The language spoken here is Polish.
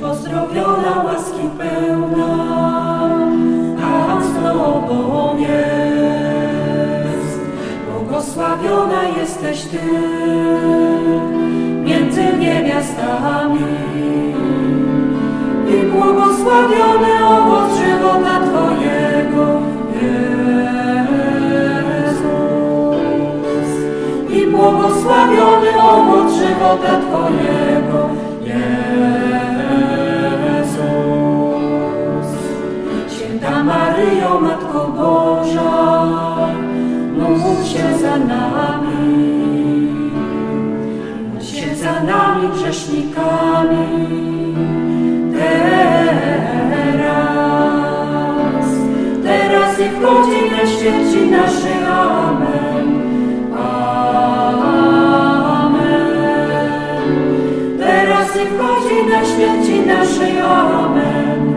Pozdrowiona, łaski pełna, a z Tobą jest. Błogosławiona jesteś Ty między niewiastami i błogosławiony owoc żywota Twojego Jezus. I błogosławiony owoc żywota Twojego Jezus. Święta Maryjo, Matko Boża, módl się za nami, módl się za nami grzesznikami, teraz, teraz i w godzinę śmierci naszej. Amen. Amen. Teraz i w godzinę śmierci naszej. Amen.